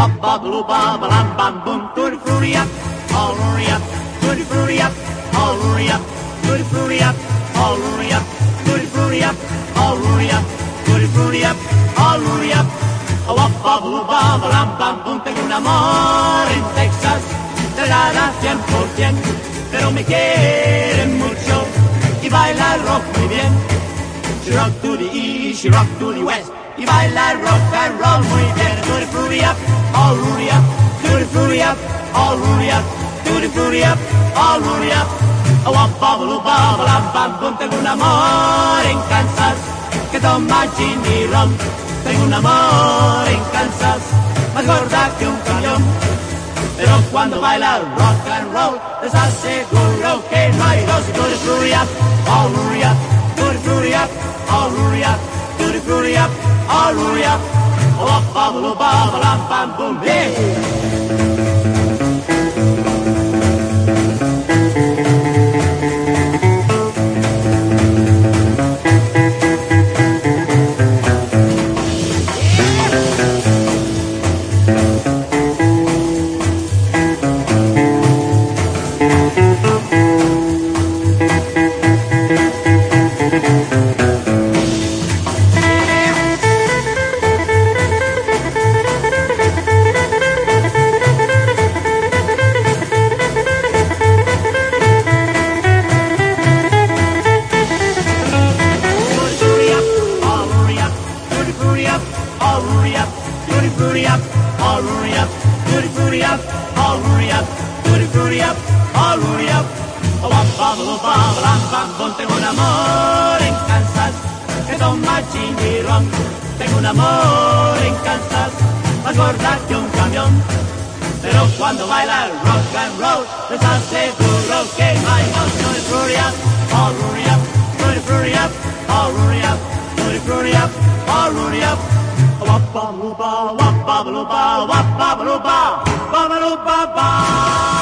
Wop bubble bum lam bam boom tutti frutti up, all hurry up, tutti frutti up, all hurry up, tutti frutti up, all hurry up, tutti frutti up, all hurry up, tutti frutti up, all hurry up. Wop bubble bum lam bam boom tengo un amor en Texas, te la da 100%, pero me quiere mucho y baila rock muy bien. She rock to the east, she rock to the west. Y baila rock and roll muy bien. Tutti frutti up, all Rudy up. Tutti frutti up, all Rudy up. Tutti frutti up, all Rudy up. Oh, wop, bubble, bubble, bam, bam, boom. Tengo un amor en Kansas que toma gin y ron. Tengo un amor en Kansas más gorda que un camión. Pero cuando baila rock and roll, les aseguro que no hay dos. Tutti frutti up, all Rudy up. Oh, up, bubble, bubble, bam, bam, boom, yeah. All up. Tutti frutti up, all hurry up. Tutti frutti up, all hurry up. Tutti frutti up, all up. Tengo un amor en Kansas que toma y ron. Tengo un amor en Kansas más gorda que un camión. Pero cuando baila rock and roll, les aseguro que no hay dos. Tutti frutti up, all hurry up. Tutti up, all hurry up. Up, all hurry up. wap ba ba wap ba ba ba wap ba ba ba ba ba ba